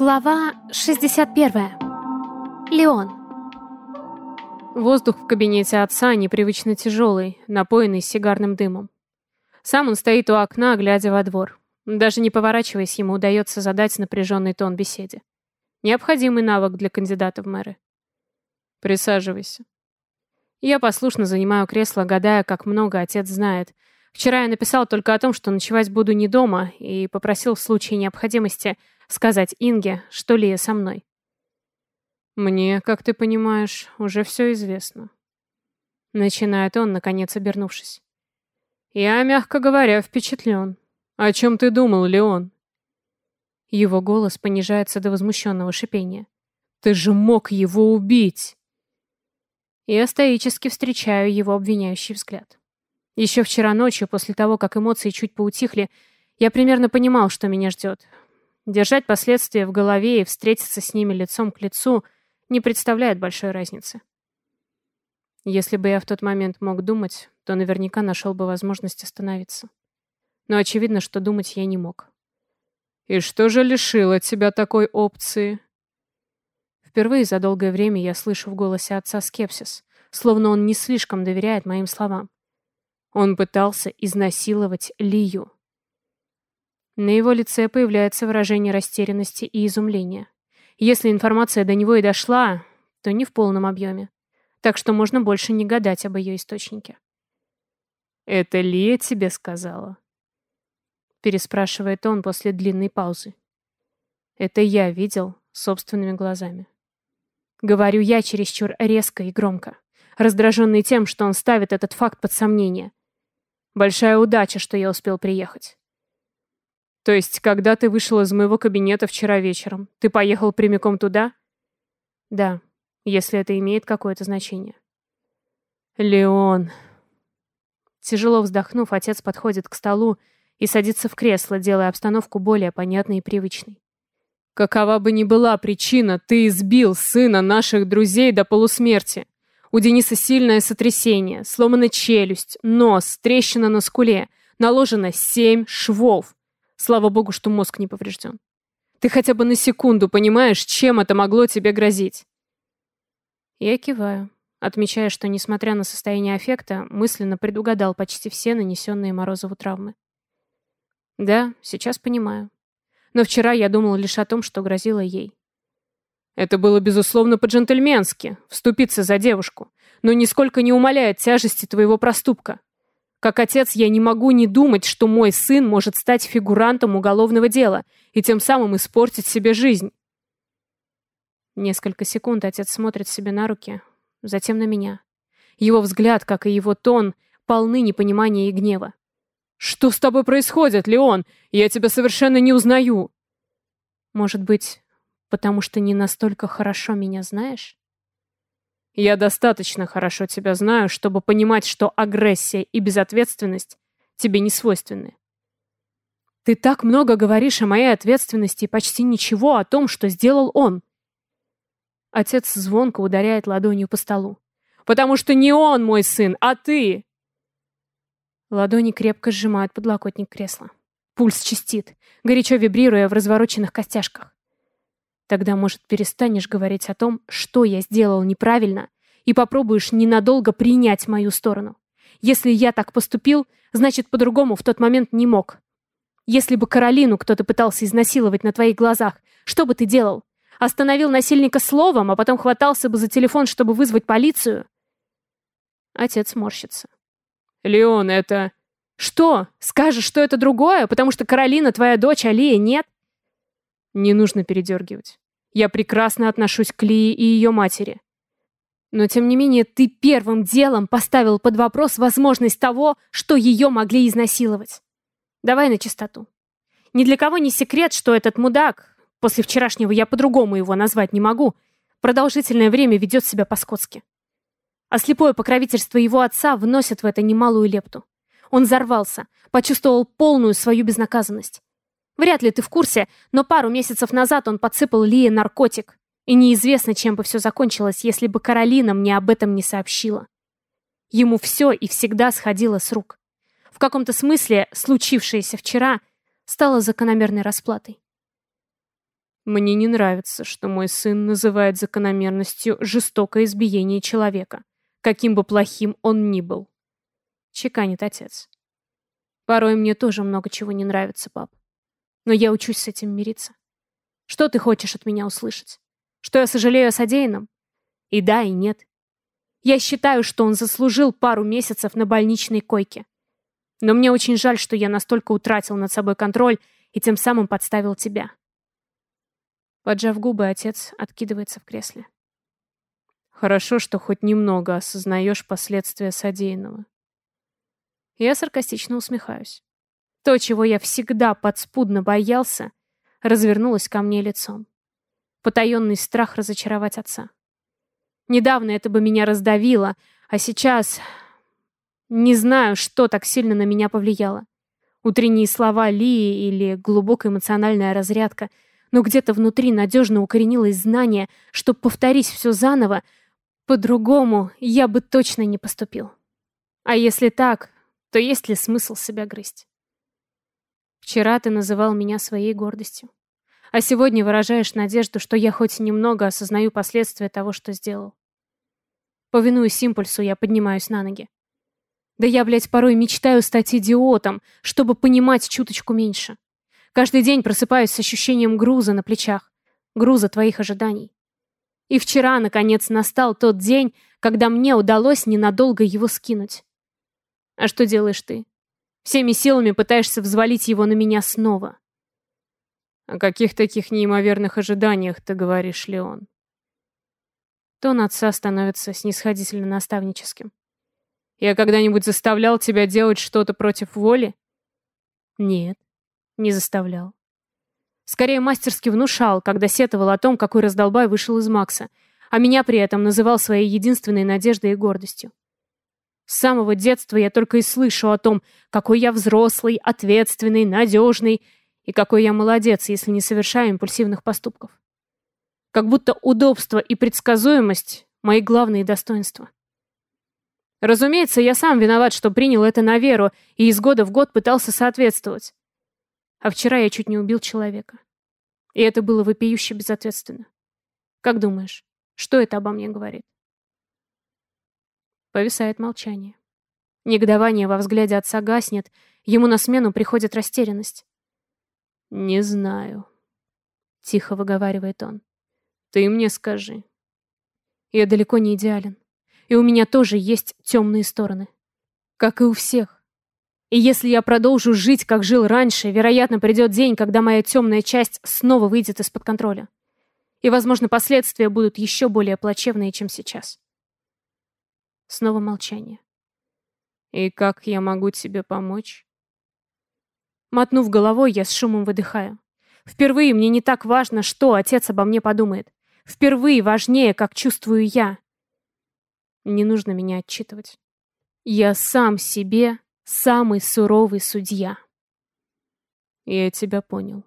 Глава 61. Леон. Воздух в кабинете отца непривычно тяжелый, напоенный сигарным дымом. Сам он стоит у окна, глядя во двор. Даже не поворачиваясь, ему удается задать напряженный тон беседе. Необходимый навык для кандидата в мэры. Присаживайся. Я послушно занимаю кресло, гадая, как много отец знает. Вчера я написал только о том, что ночевать буду не дома, и попросил в случае необходимости сказать Инге, что Лия со мной. «Мне, как ты понимаешь, уже все известно». Начинает он, наконец обернувшись. «Я, мягко говоря, впечатлен. О чем ты думал, Леон?» Его голос понижается до возмущенного шипения. «Ты же мог его убить!» Я стоически встречаю его обвиняющий взгляд. Еще вчера ночью, после того, как эмоции чуть поутихли, я примерно понимал, что меня ждет. Держать последствия в голове и встретиться с ними лицом к лицу — не представляет большой разницы. Если бы я в тот момент мог думать, то наверняка нашел бы возможность остановиться. Но очевидно, что думать я не мог. «И что же лишило тебя такой опции?» Впервые за долгое время я слышу в голосе отца скепсис, словно он не слишком доверяет моим словам. Он пытался изнасиловать Лию. На его лице появляется выражение растерянности и изумления. Если информация до него и дошла, то не в полном объеме. Так что можно больше не гадать об ее источнике. «Это Лия тебе сказала?» Переспрашивает он после длинной паузы. Это я видел собственными глазами. Говорю я чересчур резко и громко, раздраженный тем, что он ставит этот факт под сомнение. Большая удача, что я успел приехать. То есть, когда ты вышел из моего кабинета вчера вечером, ты поехал прямиком туда? Да, если это имеет какое-то значение. Леон. Тяжело вздохнув, отец подходит к столу и садится в кресло, делая обстановку более понятной и привычной. Какова бы ни была причина, ты избил сына наших друзей до полусмерти. У Дениса сильное сотрясение, сломана челюсть, нос, трещина на скуле, наложено семь швов. Слава богу, что мозг не поврежден. Ты хотя бы на секунду понимаешь, чем это могло тебе грозить?» Я киваю, отмечая, что, несмотря на состояние аффекта, мысленно предугадал почти все нанесенные Морозову травмы. Да, сейчас понимаю. Но вчера я думал лишь о том, что грозило ей. Это было, безусловно, по-джентльменски, вступиться за девушку, но нисколько не умаляет тяжести твоего проступка. Как отец я не могу не думать, что мой сын может стать фигурантом уголовного дела и тем самым испортить себе жизнь. Несколько секунд отец смотрит себе на руки, затем на меня. Его взгляд, как и его тон, полны непонимания и гнева. «Что с тобой происходит, Леон? Я тебя совершенно не узнаю!» «Может быть, потому что не настолько хорошо меня знаешь?» Я достаточно хорошо тебя знаю, чтобы понимать, что агрессия и безответственность тебе не свойственны. Ты так много говоришь о моей ответственности и почти ничего о том, что сделал он. Отец звонко ударяет ладонью по столу. Потому что не он мой сын, а ты. Ладони крепко сжимают подлокотник кресла. Пульс чистит, горячо вибрируя в развороченных костяшках. Тогда, может, перестанешь говорить о том, что я сделал неправильно, и попробуешь ненадолго принять мою сторону. Если я так поступил, значит, по-другому в тот момент не мог. Если бы Каролину кто-то пытался изнасиловать на твоих глазах, что бы ты делал? Остановил насильника словом, а потом хватался бы за телефон, чтобы вызвать полицию? Отец морщится. «Леон, это...» «Что? Скажешь, что это другое, потому что Каролина твоя дочь, а Лия нет?» Не нужно передергивать. Я прекрасно отношусь к Лии и ее матери. Но, тем не менее, ты первым делом поставил под вопрос возможность того, что ее могли изнасиловать. Давай на чистоту. Ни для кого не секрет, что этот мудак, после вчерашнего я по-другому его назвать не могу, продолжительное время ведет себя по-скотски. А слепое покровительство его отца вносит в это немалую лепту. Он взорвался, почувствовал полную свою безнаказанность. Вряд ли ты в курсе, но пару месяцев назад он подсыпал Лие наркотик. И неизвестно, чем бы все закончилось, если бы Каролина мне об этом не сообщила. Ему все и всегда сходило с рук. В каком-то смысле случившееся вчера стало закономерной расплатой. Мне не нравится, что мой сын называет закономерностью жестокое избиение человека, каким бы плохим он ни был. Чеканит отец. Порой мне тоже много чего не нравится, пап. Но я учусь с этим мириться. Что ты хочешь от меня услышать? Что я сожалею о содеянном? И да, и нет. Я считаю, что он заслужил пару месяцев на больничной койке. Но мне очень жаль, что я настолько утратил над собой контроль и тем самым подставил тебя. Поджав губы, отец откидывается в кресле. Хорошо, что хоть немного осознаешь последствия содеянного. Я саркастично усмехаюсь. То, чего я всегда подспудно боялся, развернулось ко мне лицом. Потаенный страх разочаровать отца. Недавно это бы меня раздавило, а сейчас... Не знаю, что так сильно на меня повлияло. Утренние слова Лии или глубокая эмоциональная разрядка — но где-то внутри надежно укоренилось знание, что повторить все заново, по-другому я бы точно не поступил. А если так, то есть ли смысл себя грызть? Вчера ты называл меня своей гордостью. А сегодня выражаешь надежду, что я хоть немного осознаю последствия того, что сделал. Повинуясь импульсу, я поднимаюсь на ноги. Да я, блядь, порой мечтаю стать идиотом, чтобы понимать чуточку меньше. Каждый день просыпаюсь с ощущением груза на плечах, груза твоих ожиданий. И вчера, наконец, настал тот день, когда мне удалось ненадолго его скинуть. А что делаешь ты? Всеми силами пытаешься взвалить его на меня снова. О каких таких неимоверных ожиданиях ты говоришь, Леон? Тон отца становится снисходительно наставническим. Я когда-нибудь заставлял тебя делать что-то против воли? Нет. Не заставлял. Скорее мастерски внушал, когда сетовал о том, какой раздолбай вышел из Макса, а меня при этом называл своей единственной надеждой и гордостью. С самого детства я только и слышу о том, какой я взрослый, ответственный, надежный и какой я молодец, если не совершаю импульсивных поступков. Как будто удобство и предсказуемость — мои главные достоинства. Разумеется, я сам виноват, что принял это на веру и из года в год пытался соответствовать. А вчера я чуть не убил человека. И это было вопиюще безответственно. Как думаешь, что это обо мне говорит? Повисает молчание. Негодование во взгляде отца гаснет, ему на смену приходит растерянность. «Не знаю», — тихо выговаривает он. «Ты мне скажи». Я далеко не идеален. И у меня тоже есть темные стороны. Как и у всех. И если я продолжу жить, как жил раньше, вероятно, придет день, когда моя темная часть снова выйдет из-под контроля. И, возможно, последствия будут еще более плачевные, чем сейчас. Снова молчание. «И как я могу тебе помочь?» Мотнув головой, я с шумом выдыхаю. Впервые мне не так важно, что отец обо мне подумает. Впервые важнее, как чувствую я. Не нужно меня отчитывать. Я сам себе самый суровый судья. Я тебя понял.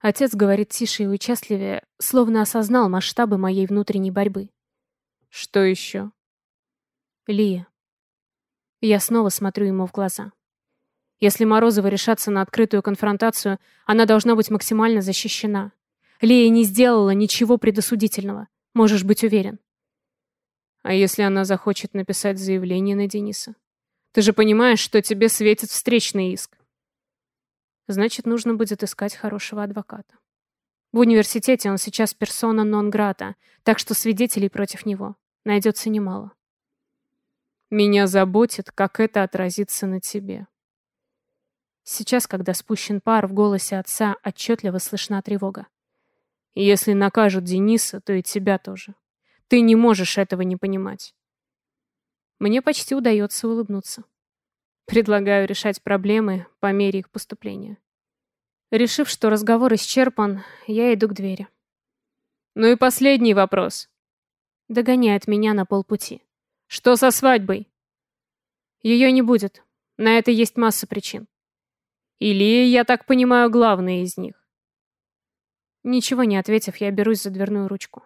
Отец говорит тише и участливее, словно осознал масштабы моей внутренней борьбы. Что еще? Лия. Я снова смотрю ему в глаза. Если Морозова решаться на открытую конфронтацию, она должна быть максимально защищена. Лия не сделала ничего предосудительного, можешь быть уверен. А если она захочет написать заявление на Дениса? Ты же понимаешь, что тебе светит встречный иск. Значит, нужно будет искать хорошего адвоката. В университете он сейчас персона нон-грата, так что свидетелей против него найдется немало. Меня заботит, как это отразится на тебе. Сейчас, когда спущен пар, в голосе отца отчетливо слышна тревога. Если накажут Дениса, то и тебя тоже. Ты не можешь этого не понимать. Мне почти удается улыбнуться. Предлагаю решать проблемы по мере их поступления. Решив, что разговор исчерпан, я иду к двери. Ну и последний вопрос. Догоняет меня на полпути. Что со свадьбой? Ее не будет. На это есть масса причин. Или, я так понимаю, главные из них. Ничего не ответив, я берусь за дверную ручку.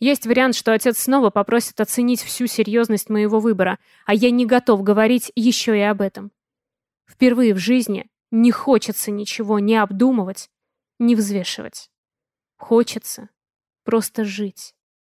Есть вариант, что отец снова попросит оценить всю серьезность моего выбора, а я не готов говорить еще и об этом. Впервые в жизни не хочется ничего не обдумывать, не взвешивать. Хочется просто жить.